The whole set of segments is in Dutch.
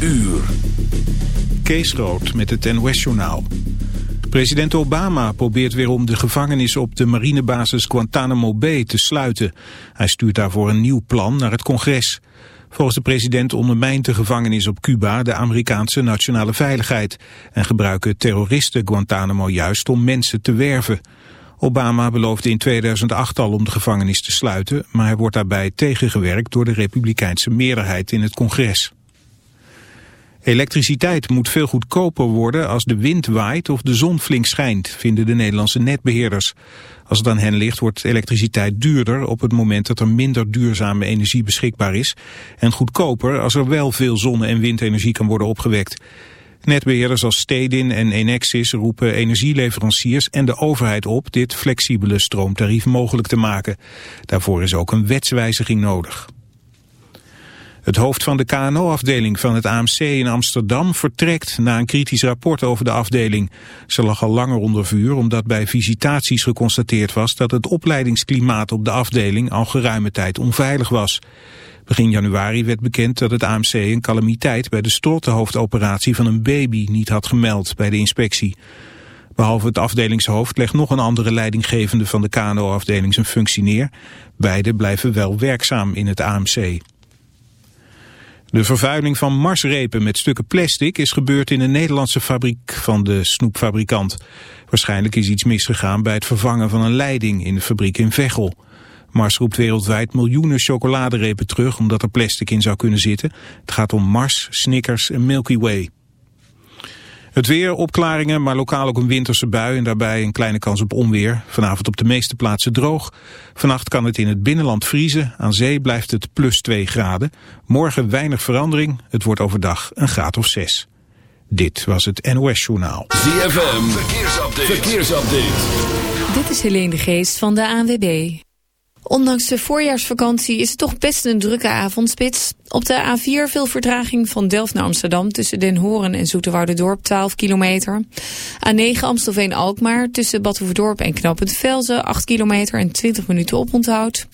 uur. Kees Rood met het NOS-journaal. President Obama probeert weer om de gevangenis op de marinebasis Guantanamo Bay te sluiten. Hij stuurt daarvoor een nieuw plan naar het congres. Volgens de president ondermijnt de gevangenis op Cuba de Amerikaanse nationale veiligheid... en gebruiken terroristen Guantanamo juist om mensen te werven. Obama beloofde in 2008 al om de gevangenis te sluiten... maar hij wordt daarbij tegengewerkt door de republikeinse meerderheid in het congres. Elektriciteit moet veel goedkoper worden als de wind waait of de zon flink schijnt, vinden de Nederlandse netbeheerders. Als het aan hen ligt wordt elektriciteit duurder op het moment dat er minder duurzame energie beschikbaar is en goedkoper als er wel veel zonne- en windenergie kan worden opgewekt. Netbeheerders als Stedin en Enexis roepen energieleveranciers en de overheid op dit flexibele stroomtarief mogelijk te maken. Daarvoor is ook een wetswijziging nodig. Het hoofd van de KNO-afdeling van het AMC in Amsterdam vertrekt na een kritisch rapport over de afdeling. Ze lag al langer onder vuur omdat bij visitaties geconstateerd was dat het opleidingsklimaat op de afdeling al geruime tijd onveilig was. Begin januari werd bekend dat het AMC een calamiteit bij de stortehoofdoperatie van een baby niet had gemeld bij de inspectie. Behalve het afdelingshoofd legt nog een andere leidinggevende van de KNO-afdeling zijn functie neer. Beide blijven wel werkzaam in het AMC. De vervuiling van marsrepen met stukken plastic is gebeurd in een Nederlandse fabriek van de snoepfabrikant. Waarschijnlijk is iets misgegaan bij het vervangen van een leiding in de fabriek in Veghel. Mars roept wereldwijd miljoenen chocoladerepen terug omdat er plastic in zou kunnen zitten. Het gaat om Mars, Snickers en Milky Way. Het weer, opklaringen, maar lokaal ook een winterse bui en daarbij een kleine kans op onweer. Vanavond op de meeste plaatsen droog. Vannacht kan het in het binnenland vriezen. Aan zee blijft het plus 2 graden. Morgen weinig verandering. Het wordt overdag een graad of 6. Dit was het NOS Journaal. ZFM, verkeersupdate. verkeersupdate. Dit is Helene de Geest van de ANWB. Ondanks de voorjaarsvakantie is het toch best een drukke avondspits. Op de A4 veel vertraging van Delft naar Amsterdam... tussen Den Horen en Dorp 12 kilometer. A9 Amstelveen-Alkmaar tussen Badhoevedorp en Knoopend Velzen... 8 kilometer en 20 minuten oponthoud.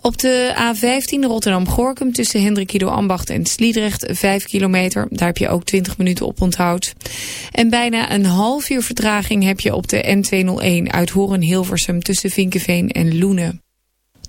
Op de A15 Rotterdam-Gorkum tussen Hendrikido Ambacht en Sliedrecht 5 kilometer. Daar heb je ook 20 minuten oponthoud. En bijna een half uur vertraging heb je op de N201 uit Horen-Hilversum... tussen Vinkenveen en Loenen.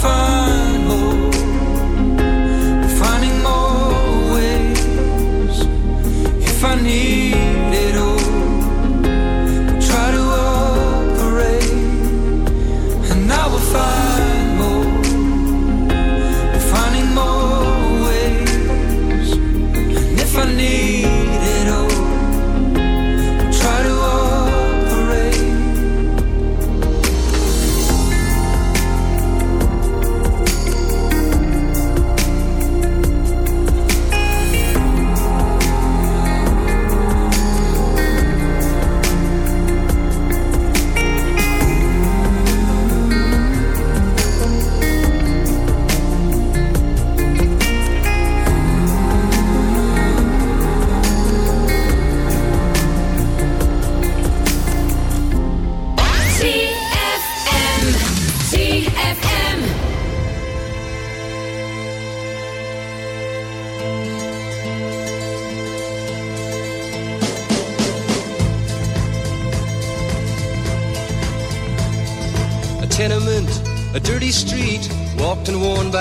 far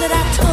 that I told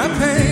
my pain.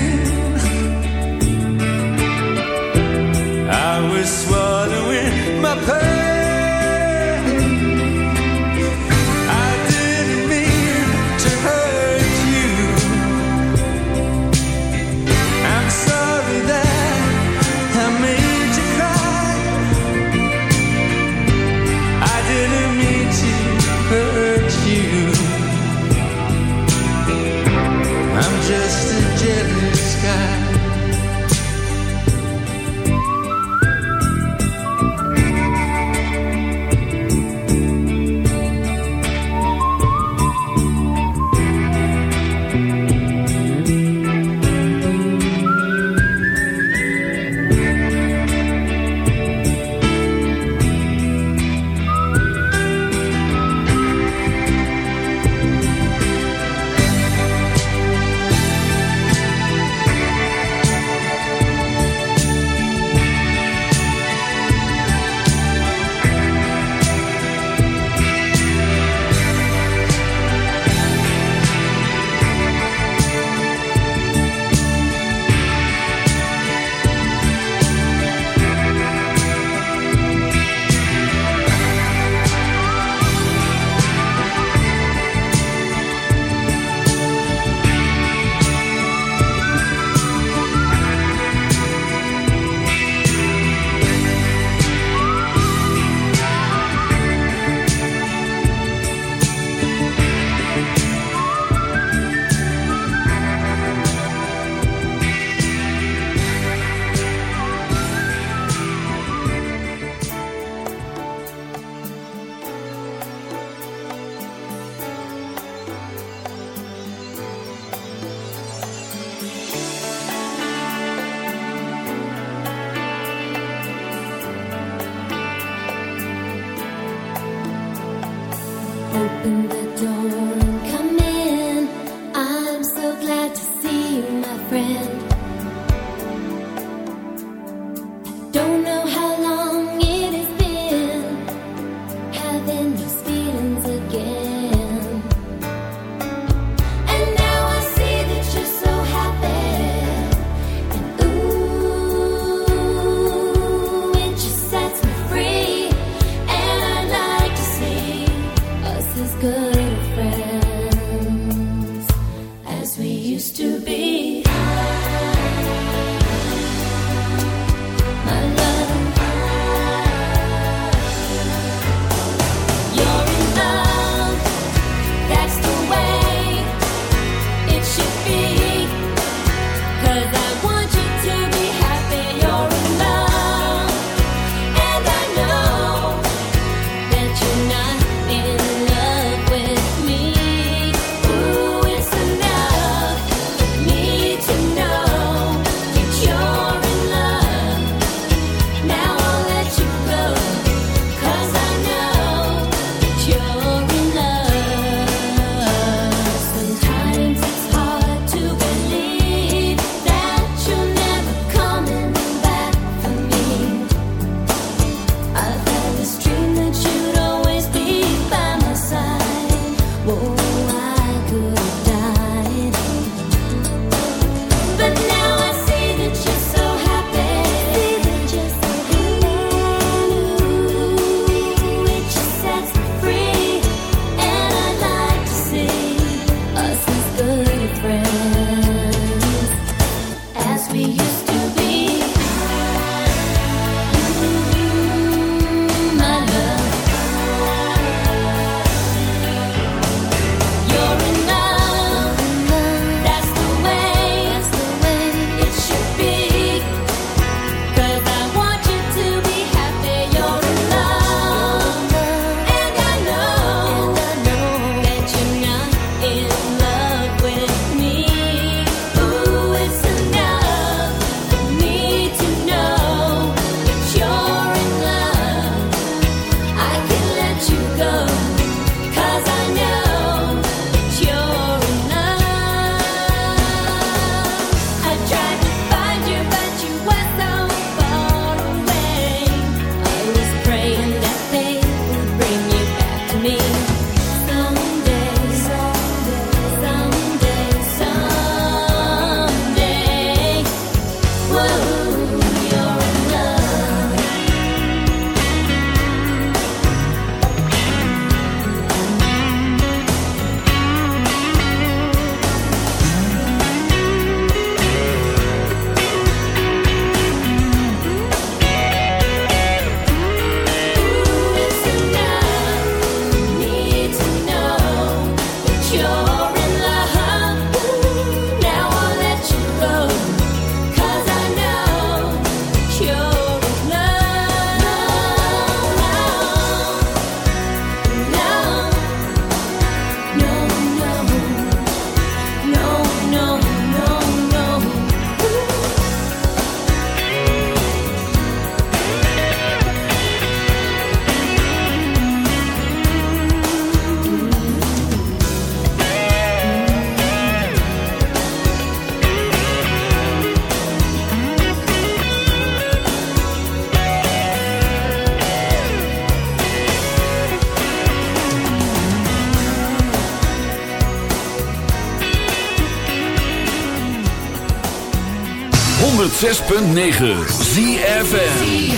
106.9 ZFN